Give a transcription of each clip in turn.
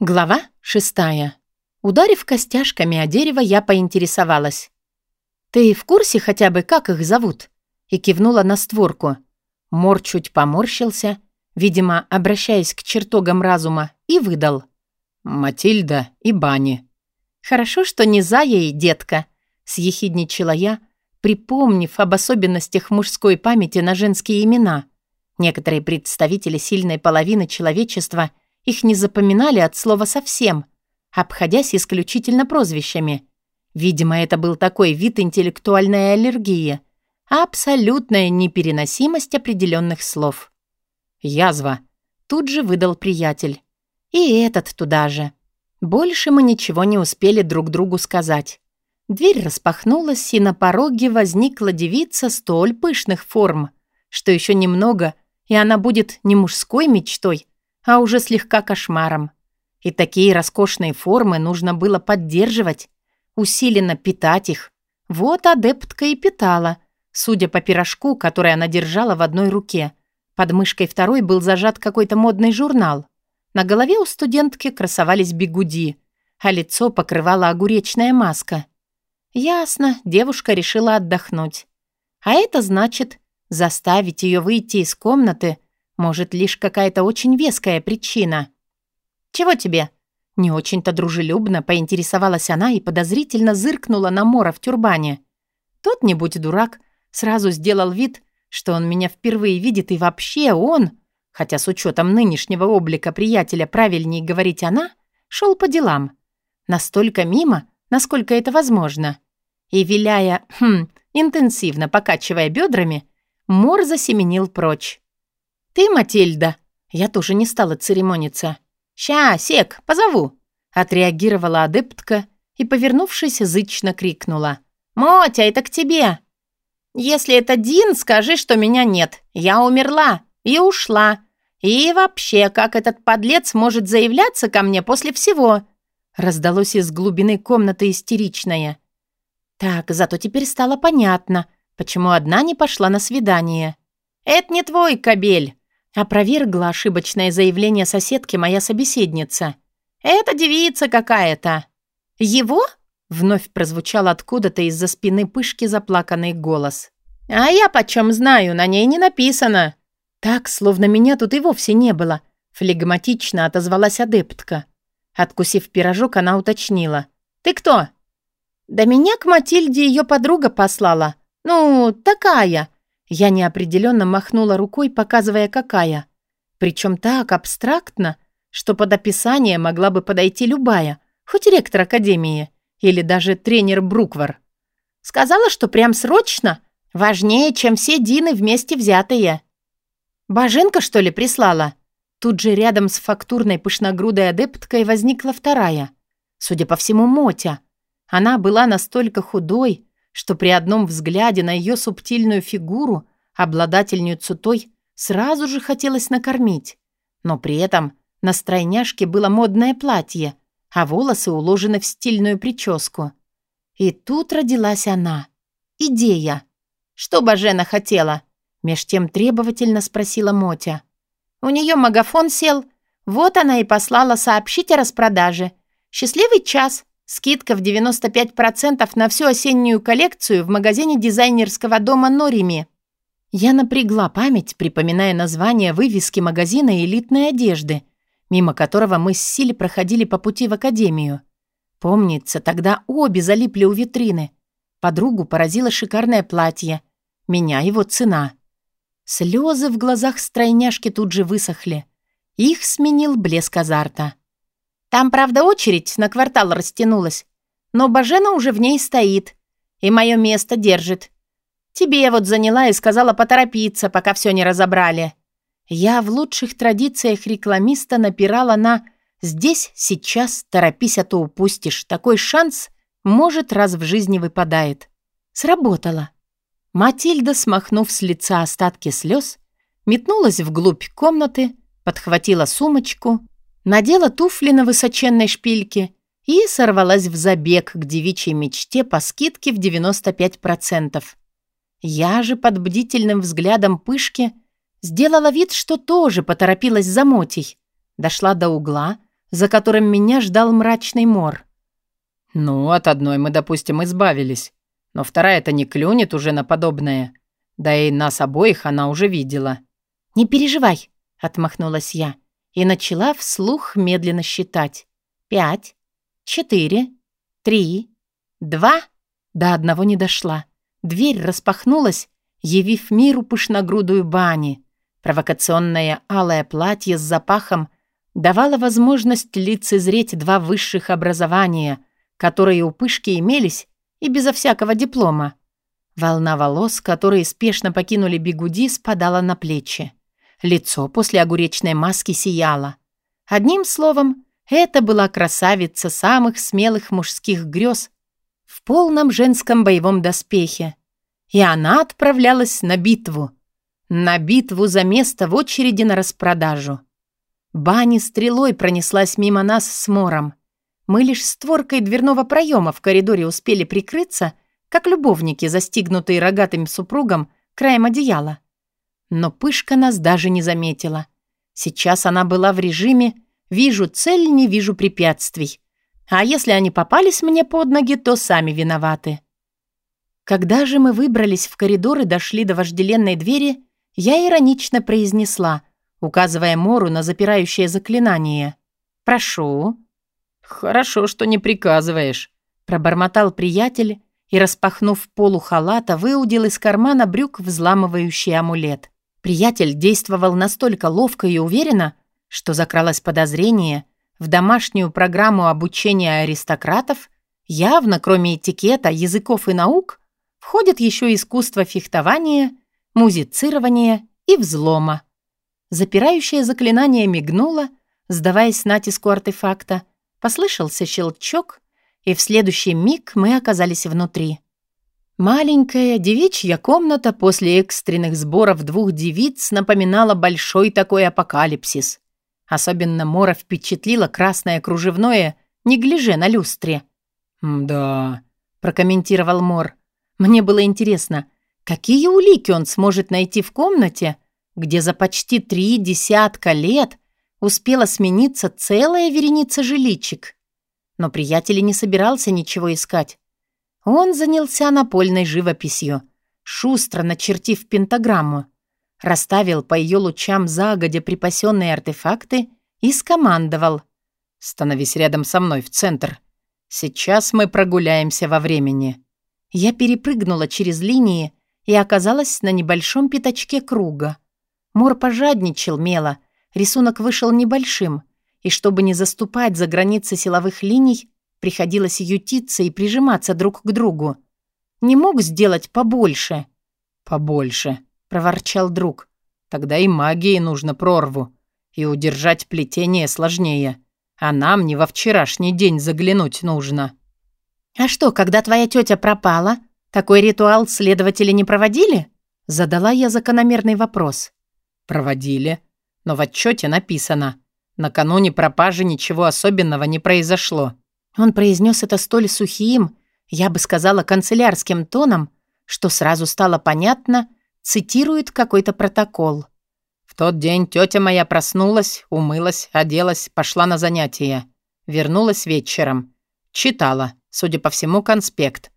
Глава шестая. Ударив костяшками о дерево, я поинтересовалась. «Ты в курсе хотя бы, как их зовут?» И кивнула на створку. Мор чуть поморщился, видимо, обращаясь к чертогам разума, и выдал. «Матильда и Бани». «Хорошо, что не Зая и детка», — съехидничала я, припомнив об особенностях мужской памяти на женские имена. Некоторые представители сильной половины человечества — их не запоминали от слова совсем, обходясь исключительно прозвищами. Видимо, это был такой вид интеллектуальной аллергии, абсолютная непереносимость определенных слов. «Язва», — тут же выдал приятель. И этот туда же. Больше мы ничего не успели друг другу сказать. Дверь распахнулась, и на пороге возникла девица столь пышных форм, что еще немного, и она будет не мужской мечтой, а уже слегка кошмаром. И такие роскошные формы нужно было поддерживать, усиленно питать их. Вот адептка и питала, судя по пирожку, который она держала в одной руке. Под мышкой второй был зажат какой-то модный журнал. На голове у студентки красовались бигуди, а лицо покрывала огуречная маска. Ясно, девушка решила отдохнуть. А это значит заставить ее выйти из комнаты — может, лишь какая-то очень веская причина. «Чего тебе?» Не очень-то дружелюбно поинтересовалась она и подозрительно зыркнула на Мора в тюрбане. Тот, не будь дурак, сразу сделал вид, что он меня впервые видит, и вообще он, хотя с учетом нынешнего облика приятеля правильнее говорить она, шел по делам. Настолько мимо, насколько это возможно. И, виляя, хм, интенсивно покачивая бедрами, Мор засеменил прочь. «Ты, Матильда?» Я тоже не стала церемониться. «Ща, Сек, позову!» Отреагировала адептка и, повернувшись, зычно крикнула. «Мотя, это к тебе!» «Если это Дин, скажи, что меня нет. Я умерла и ушла. И вообще, как этот подлец может заявляться ко мне после всего?» Раздалось из глубины комнаты истеричное. «Так, зато теперь стало понятно, почему одна не пошла на свидание». «Это не твой кабель. Опровергла ошибочное заявление соседки моя собеседница. «Это девица какая-то». «Его?» — вновь прозвучал откуда-то из-за спины пышки заплаканный голос. «А я почем знаю, на ней не написано». Так, словно меня тут и вовсе не было, флегматично отозвалась адептка. Откусив пирожок, она уточнила. «Ты кто?» «Да меня к Матильде ее подруга послала. Ну, такая. Я неопределенно махнула рукой, показывая, какая. Причем так абстрактно, что под описание могла бы подойти любая, хоть ректор академии или даже тренер Бруквар. Сказала, что прям срочно, важнее, чем все Дины вместе взятые. Боженка, что ли, прислала? Тут же рядом с фактурной пышногрудой адепткой возникла вторая. Судя по всему, Мотя. Она была настолько худой, что при одном взгляде на ее субтильную фигуру обладательницу той сразу же хотелось накормить. Но при этом на стройняшке было модное платье, а волосы уложены в стильную прическу. И тут родилась она. Идея. «Что Бажена хотела?» Меж тем требовательно спросила Мотя. У нее магафон сел. Вот она и послала сообщить о распродаже. «Счастливый час. Скидка в 95% на всю осеннюю коллекцию в магазине дизайнерского дома Норими. Я напрягла память, припоминая название вывески магазина элитной одежды, мимо которого мы с Сили проходили по пути в академию. Помнится, тогда обе залипли у витрины. Подругу поразило шикарное платье. Меня его цена. Слезы в глазах стройняшки тут же высохли. Их сменил блеск азарта. Там, правда, очередь на квартал растянулась, но Бажена уже в ней стоит и мое место держит. Тебе я вот заняла и сказала поторопиться, пока все не разобрали. Я в лучших традициях рекламиста напирала на «здесь, сейчас, торопись, а то упустишь. Такой шанс, может, раз в жизни выпадает». Сработало. Матильда, смахнув с лица остатки слез, метнулась вглубь комнаты, подхватила сумочку надела туфли на высоченной шпильке и сорвалась в забег к девичьей мечте по скидке в 95%. Я же под бдительным взглядом пышки сделала вид, что тоже поторопилась за Мотей. Дошла до угла, за которым меня ждал мрачный мор. «Ну, от одной мы, допустим, избавились. Но вторая-то не клюнет уже на подобное. Да и нас обоих она уже видела». «Не переживай», — отмахнулась я и начала вслух медленно считать. «Пять, четыре, три, два...» До одного не дошла. Дверь распахнулась, явив миру пышногрудую бани. Провокационное алое платье с запахом давало возможность лицезреть два высших образования, которые у пышки имелись и безо всякого диплома. Волна волос, которые спешно покинули бигуди, спадала на плечи. Лицо после огуречной маски сияло. Одним словом, это была красавица самых смелых мужских грез в полном женском боевом доспехе. И она отправлялась на битву. На битву за место в очереди на распродажу. Бани стрелой пронеслась мимо нас с мором. Мы лишь створкой дверного проема в коридоре успели прикрыться, как любовники, застигнутые рогатым супругом, краем одеяла. Но Пышка нас даже не заметила. Сейчас она была в режиме «вижу цель, не вижу препятствий». А если они попались мне под ноги, то сами виноваты. Когда же мы выбрались в коридор и дошли до вожделенной двери, я иронично произнесла, указывая Мору на запирающее заклинание. «Прошу». «Хорошо, что не приказываешь», — пробормотал приятель и, распахнув полу халата, выудил из кармана брюк взламывающий амулет. Приятель действовал настолько ловко и уверенно, что закралось подозрение, в домашнюю программу обучения аристократов явно, кроме этикета, языков и наук, входит еще искусство фехтования, музицирования и взлома. Запирающее заклинание мигнуло, сдаваясь натиску артефакта, послышался щелчок, и в следующий миг мы оказались внутри. Маленькая девичья комната после экстренных сборов двух девиц напоминала большой такой апокалипсис. Особенно Мора впечатлила красное кружевное, не гляже на люстре. «Да», — прокомментировал Мор. «Мне было интересно, какие улики он сможет найти в комнате, где за почти три десятка лет успела смениться целая вереница жиличек?» Но приятель не собирался ничего искать. Он занялся напольной живописью, шустро начертив пентаграмму, расставил по ее лучам загодя припасенные артефакты и скомандовал. «Становись рядом со мной в центр. Сейчас мы прогуляемся во времени». Я перепрыгнула через линии и оказалась на небольшом пятачке круга. Мор пожадничал мело, рисунок вышел небольшим, и чтобы не заступать за границы силовых линий, Приходилось ютиться и прижиматься друг к другу. Не мог сделать побольше. «Побольше», — проворчал друг. «Тогда и магии нужно прорву. И удержать плетение сложнее. А нам не во вчерашний день заглянуть нужно». «А что, когда твоя тетя пропала, такой ритуал следователи не проводили?» Задала я закономерный вопрос. «Проводили. Но в отчете написано. Накануне пропажи ничего особенного не произошло. Он произнес это столь сухим, я бы сказала, канцелярским тоном, что сразу стало понятно, цитирует какой-то протокол. «В тот день тетя моя проснулась, умылась, оделась, пошла на занятия. Вернулась вечером. Читала, судя по всему, конспект.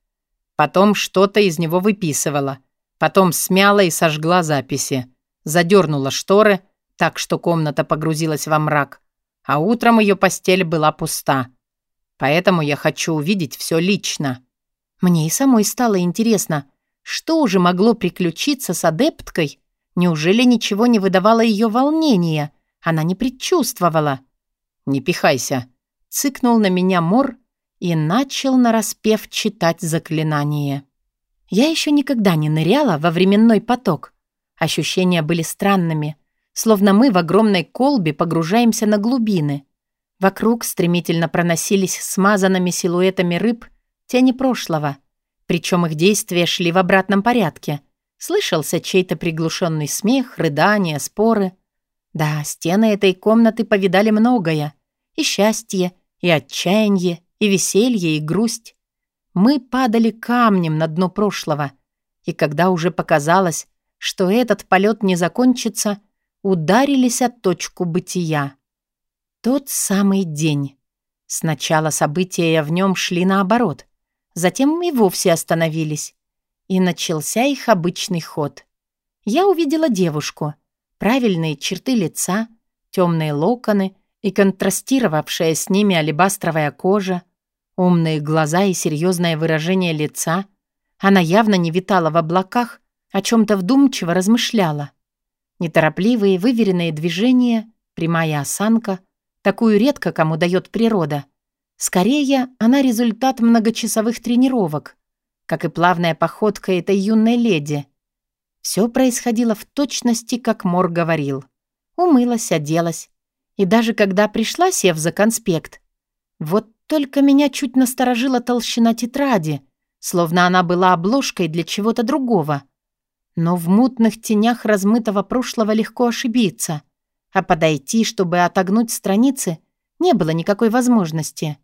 Потом что-то из него выписывала. Потом смяла и сожгла записи. Задернула шторы, так что комната погрузилась во мрак. А утром ее постель была пуста. Поэтому я хочу увидеть все лично». Мне и самой стало интересно, что уже могло приключиться с адепткой? Неужели ничего не выдавало ее волнения? Она не предчувствовала. «Не пихайся», — цыкнул на меня Мор и начал нараспев читать заклинание. Я еще никогда не ныряла во временной поток. Ощущения были странными, словно мы в огромной колбе погружаемся на глубины. Вокруг стремительно проносились смазанными силуэтами рыб тени прошлого, причем их действия шли в обратном порядке. Слышался чей-то приглушенный смех, рыдания, споры. Да, стены этой комнаты повидали многое. И счастье, и отчаяние, и веселье, и грусть. Мы падали камнем на дно прошлого. И когда уже показалось, что этот полет не закончится, ударились о точку бытия. Тот самый день. Сначала события в нем шли наоборот, затем и вовсе остановились. И начался их обычный ход. Я увидела девушку. Правильные черты лица, темные локоны и контрастировавшая с ними алебастровая кожа, умные глаза и серьезное выражение лица. Она явно не витала в облаках, о чем-то вдумчиво размышляла. Неторопливые, выверенные движения, прямая осанка, такую редко кому дает природа. Скорее, она результат многочасовых тренировок, как и плавная походка этой юной леди. Все происходило в точности, как Мор говорил. Умылась, оделась. И даже когда пришла, сев за конспект, вот только меня чуть насторожила толщина тетради, словно она была обложкой для чего-то другого. Но в мутных тенях размытого прошлого легко ошибиться, а подойти, чтобы отогнуть страницы, не было никакой возможности.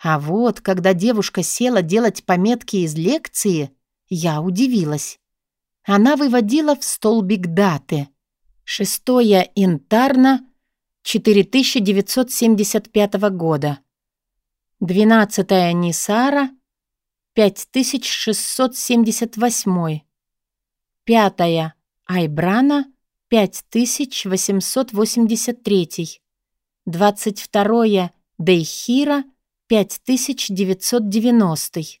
А вот, когда девушка села делать пометки из лекции, я удивилась. Она выводила в столбик даты. 6 Интарна 4975 года. 12 Нисара 5678. 5 Айбрана 5883. 22 Дейхира 5990.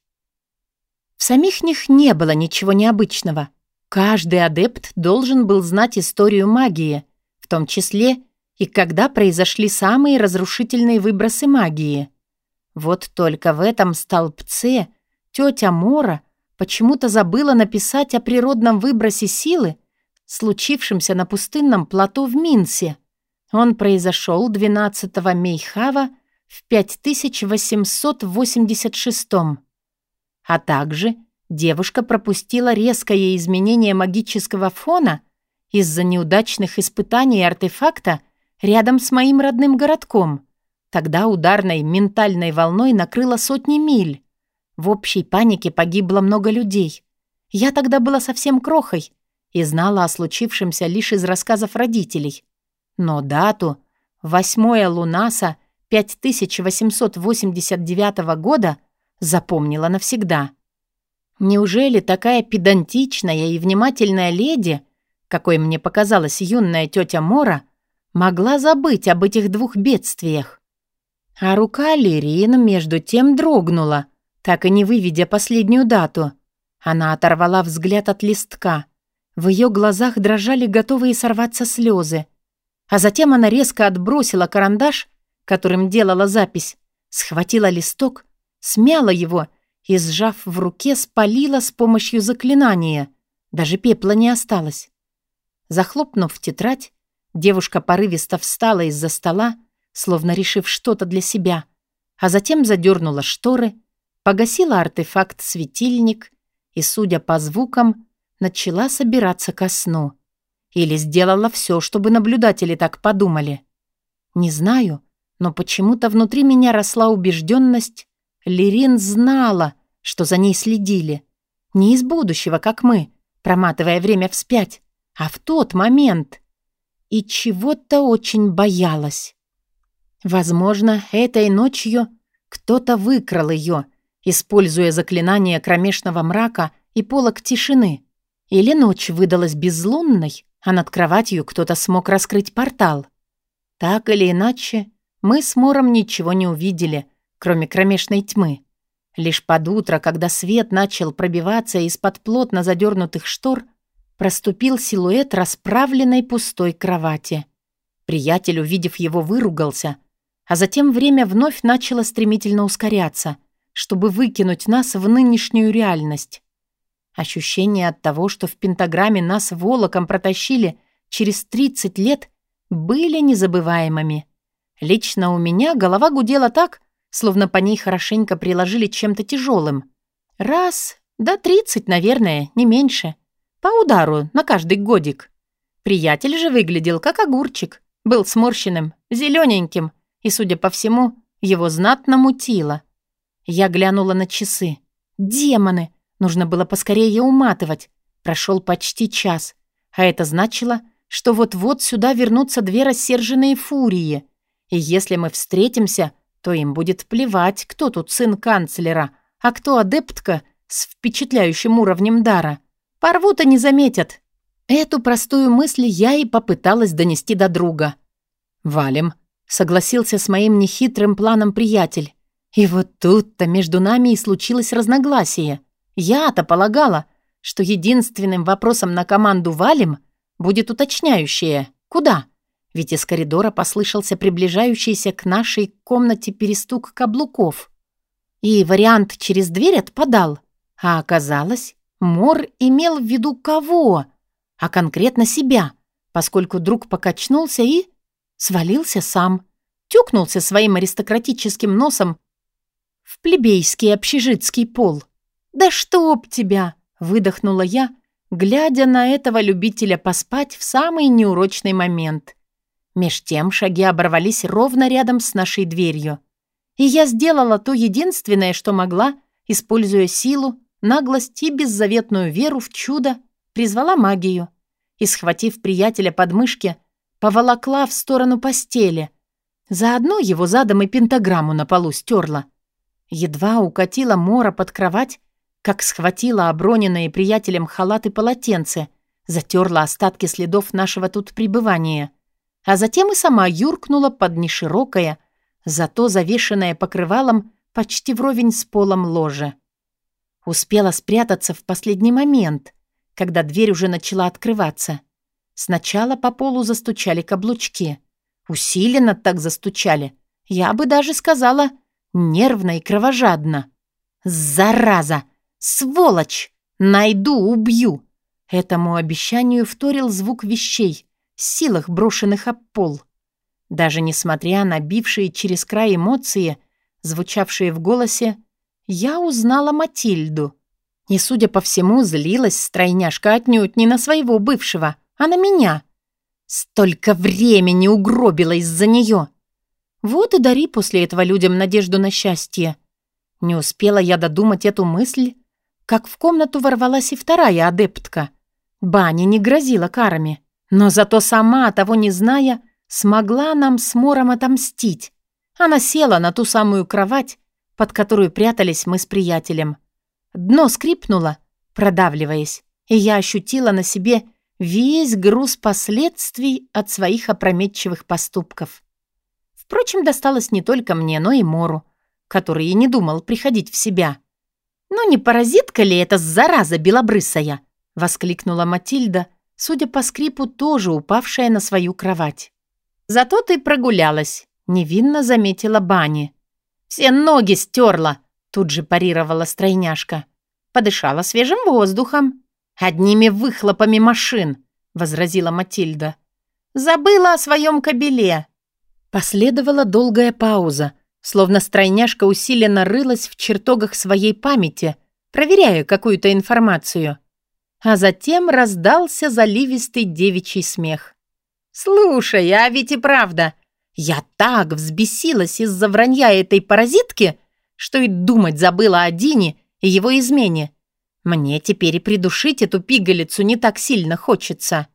В самих них не было ничего необычного. Каждый адепт должен был знать историю магии, в том числе и когда произошли самые разрушительные выбросы магии. Вот только в этом столбце тетя Мора почему-то забыла написать о природном выбросе силы, случившемся на пустынном плато в Минсе. Он произошел 12 Мейхава в 5886 А также девушка пропустила резкое изменение магического фона из-за неудачных испытаний артефакта рядом с моим родным городком. Тогда ударной ментальной волной накрыло сотни миль. В общей панике погибло много людей. Я тогда была совсем крохой и знала о случившемся лишь из рассказов родителей. Но дату, 8 Лунаса 5889 года запомнила навсегда. Неужели такая педантичная и внимательная леди, какой мне показалась юная тетя Мора, могла забыть об этих двух бедствиях? А рука Лирина между тем дрогнула, так и не выведя последнюю дату. Она оторвала взгляд от листка. В ее глазах дрожали готовые сорваться слезы. А затем она резко отбросила карандаш которым делала запись, схватила листок, смяла его и, сжав в руке, спалила с помощью заклинания. Даже пепла не осталось. Захлопнув тетрадь, девушка порывисто встала из-за стола, словно решив что-то для себя, а затем задернула шторы, погасила артефакт-светильник и, судя по звукам, начала собираться ко сну. Или сделала все, чтобы наблюдатели так подумали. Не знаю, но почему-то внутри меня росла убежденность, Лерин знала, что за ней следили. Не из будущего, как мы, проматывая время вспять, а в тот момент. И чего-то очень боялась. Возможно, этой ночью кто-то выкрал ее, используя заклинание кромешного мрака и полок тишины. Или ночь выдалась безлунной, а над кроватью кто-то смог раскрыть портал. Так или иначе, мы с Мором ничего не увидели, кроме кромешной тьмы. Лишь под утро, когда свет начал пробиваться из-под плотно задернутых штор, проступил силуэт расправленной пустой кровати. Приятель, увидев его, выругался, а затем время вновь начало стремительно ускоряться, чтобы выкинуть нас в нынешнюю реальность. Ощущение от того, что в пентаграмме нас волоком протащили через 30 лет, были незабываемыми. Лично у меня голова гудела так, словно по ней хорошенько приложили чем-то тяжелым. Раз, да тридцать, наверное, не меньше. По удару на каждый годик. Приятель же выглядел как огурчик. Был сморщенным, зелененьким, и, судя по всему, его знатно мутило. Я глянула на часы. Демоны! Нужно было поскорее уматывать. Прошел почти час. А это значило, что вот-вот сюда вернутся две рассерженные фурии — И если мы встретимся, то им будет плевать, кто тут сын канцлера, а кто адептка с впечатляющим уровнем дара. Порвут и не заметят. Эту простую мысль я и попыталась донести до друга. «Валим», — согласился с моим нехитрым планом приятель. И вот тут-то между нами и случилось разногласие. Я-то полагала, что единственным вопросом на команду «Валим» будет уточняющее «Куда?». Ведь из коридора послышался приближающийся к нашей комнате перестук каблуков. И вариант через дверь отпадал. А оказалось, Мор имел в виду кого? А конкретно себя, поскольку друг покачнулся и свалился сам. Тюкнулся своим аристократическим носом в плебейский общежитский пол. «Да чтоб тебя!» — выдохнула я, глядя на этого любителя поспать в самый неурочный момент. Меж тем шаги оборвались ровно рядом с нашей дверью. И я сделала то единственное, что могла, используя силу, наглость и беззаветную веру в чудо, призвала магию и, схватив приятеля под мышки, поволокла в сторону постели. Заодно его задом и пентаграмму на полу стерла. Едва укатила Мора под кровать, как схватила оброненные приятелем халат и полотенце, затерла остатки следов нашего тут пребывания, а затем и сама юркнула под неширокое, зато завешенное покрывалом почти вровень с полом ложе. Успела спрятаться в последний момент, когда дверь уже начала открываться. Сначала по полу застучали каблучки. Усиленно так застучали. Я бы даже сказала — нервно и кровожадно. «Зараза! Сволочь! Найду, убью!» Этому обещанию вторил звук вещей, силах брошенных об пол. Даже несмотря на бившие через край эмоции, звучавшие в голосе, я узнала Матильду. И, судя по всему, злилась стройняшка отнюдь не на своего бывшего, а на меня. Столько времени угробила из-за нее. Вот и дари после этого людям надежду на счастье. Не успела я додумать эту мысль, как в комнату ворвалась и вторая адептка. Баня не грозила карами, но зато сама, того не зная, смогла нам с Мором отомстить. Она села на ту самую кровать, под которую прятались мы с приятелем. Дно скрипнуло, продавливаясь, и я ощутила на себе весь груз последствий от своих опрометчивых поступков. Впрочем, досталось не только мне, но и Мору, который и не думал приходить в себя. «Ну не паразитка ли эта зараза белобрысая?» — воскликнула Матильда, судя по скрипу, тоже упавшая на свою кровать. «Зато ты прогулялась», — невинно заметила Бани. «Все ноги стерла», — тут же парировала стройняшка. «Подышала свежим воздухом». «Одними выхлопами машин», — возразила Матильда. «Забыла о своем кобеле», Последовала долгая пауза, словно стройняшка усиленно рылась в чертогах своей памяти, проверяя какую-то информацию. А затем раздался заливистый девичий смех. «Слушай, а ведь и правда, я так взбесилась из-за вранья этой паразитки, что и думать забыла о Дине и его измене. Мне теперь и придушить эту пигалицу не так сильно хочется.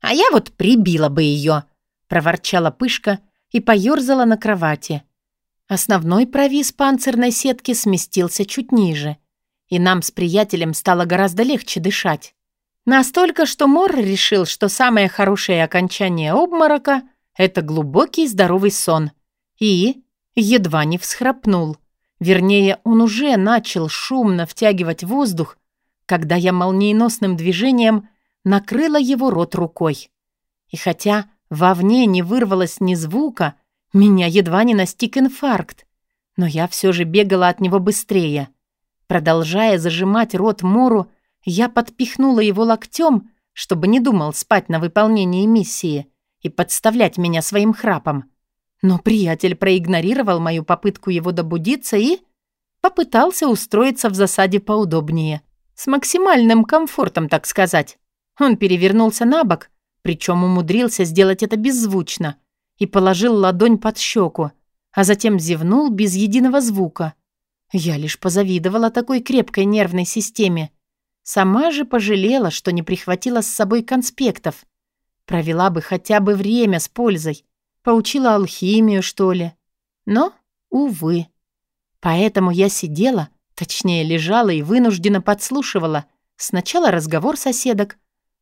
А я вот прибила бы ее», — проворчала Пышка, и поёрзала на кровати. Основной провис панцирной сетки сместился чуть ниже, и нам с приятелем стало гораздо легче дышать. Настолько, что Мор решил, что самое хорошее окончание обморока — это глубокий здоровый сон. И едва не всхрапнул. Вернее, он уже начал шумно втягивать воздух, когда я молниеносным движением накрыла его рот рукой. И хотя Вовне не вырвалось ни звука, меня едва не настиг инфаркт. Но я все же бегала от него быстрее. Продолжая зажимать рот Мору, я подпихнула его локтем, чтобы не думал спать на выполнении миссии и подставлять меня своим храпом. Но приятель проигнорировал мою попытку его добудиться и попытался устроиться в засаде поудобнее. С максимальным комфортом, так сказать. Он перевернулся на бок, причем умудрился сделать это беззвучно, и положил ладонь под щеку, а затем зевнул без единого звука. Я лишь позавидовала такой крепкой нервной системе. Сама же пожалела, что не прихватила с собой конспектов. Провела бы хотя бы время с пользой. Поучила алхимию, что ли. Но, увы. Поэтому я сидела, точнее лежала и вынужденно подслушивала сначала разговор соседок,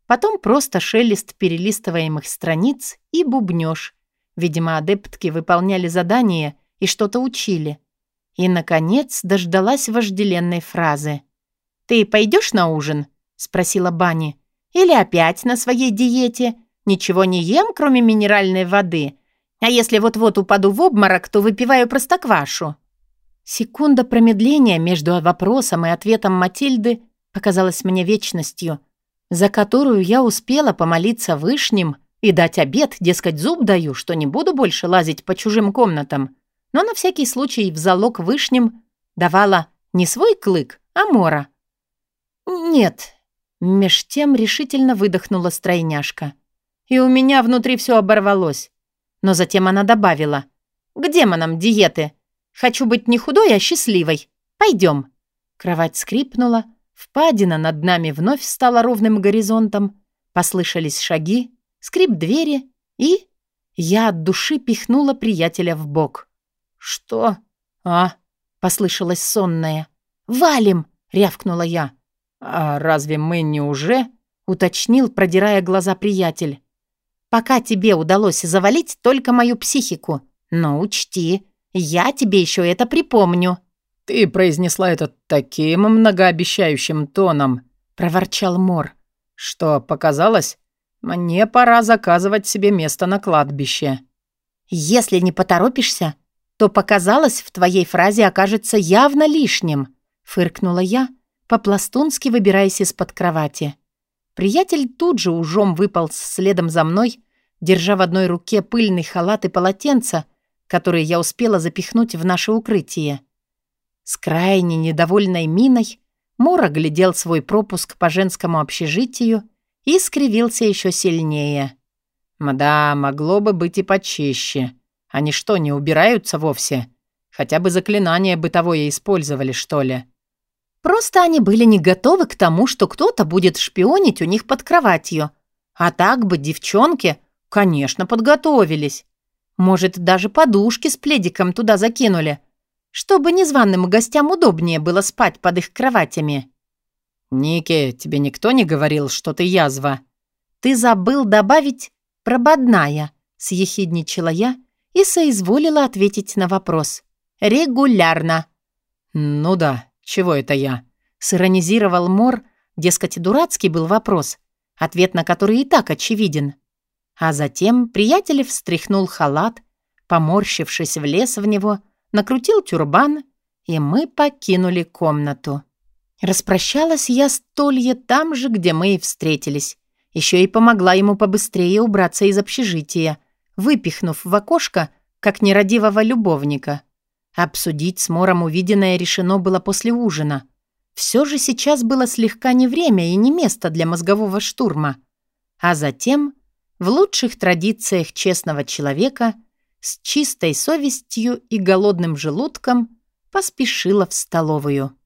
потом просто шелест перелистываемых страниц и бубнёж. Видимо, адептки выполняли задания и что-то учили. И, наконец, дождалась вожделенной фразы. «Ты пойдешь на ужин?» — спросила Бани. «Или опять на своей диете? Ничего не ем, кроме минеральной воды. А если вот-вот упаду в обморок, то выпиваю простоквашу». Секунда промедления между вопросом и ответом Матильды показалась мне вечностью, за которую я успела помолиться вышним и дать обед, дескать, зуб даю, что не буду больше лазить по чужим комнатам, но на всякий случай в залог вышним давала не свой клык, а мора. «Нет», — меж тем решительно выдохнула стройняшка. И у меня внутри все оборвалось. Но затем она добавила. «К демонам диеты. Хочу быть не худой, а счастливой. Пойдем». Кровать скрипнула, впадина над нами вновь стала ровным горизонтом, послышались шаги, скрип двери и... Я от души пихнула приятеля в бок. «Что?» «А?» — послышалось сонное. «Валим!» — рявкнула я. «А разве мы не уже?» — уточнил, продирая глаза приятель. «Пока тебе удалось завалить только мою психику. Но учти, я тебе еще это припомню». «Ты произнесла это таким многообещающим тоном», — проворчал Мор, «что показалось, мне пора заказывать себе место на кладбище». «Если не поторопишься, то показалось в твоей фразе окажется явно лишним», — фыркнула я, по-пластунски выбираясь из-под кровати. Приятель тут же ужом выполз следом за мной, держа в одной руке пыльный халат и полотенце, которые я успела запихнуть в наше укрытие. С крайне недовольной миной Мора глядел свой пропуск по женскому общежитию и скривился еще сильнее. «Да, могло бы быть и почище. Они что, не убираются вовсе? Хотя бы заклинание бытовое использовали, что ли?» Просто они были не готовы к тому, что кто-то будет шпионить у них под кроватью. А так бы девчонки, конечно, подготовились. Может, даже подушки с пледиком туда закинули, чтобы незваным гостям удобнее было спать под их кроватями. «Ники, тебе никто не говорил, что ты язва?» «Ты забыл добавить «прободная», — съехидничала я и соизволила ответить на вопрос. «Регулярно». «Ну да, чего это я?» — сиронизировал Мор, дескать, дурацкий был вопрос, ответ на который и так очевиден. А затем приятель встряхнул халат, поморщившись, влез в него, накрутил тюрбан, и мы покинули комнату. Распрощалась я с Толье там же, где мы и встретились. Еще и помогла ему побыстрее убраться из общежития, выпихнув в окошко, как нерадивого любовника. Обсудить с Мором увиденное решено было после ужина. Все же сейчас было слегка не время и не место для мозгового штурма. А затем в лучших традициях честного человека с чистой совестью и голодным желудком поспешила в столовую.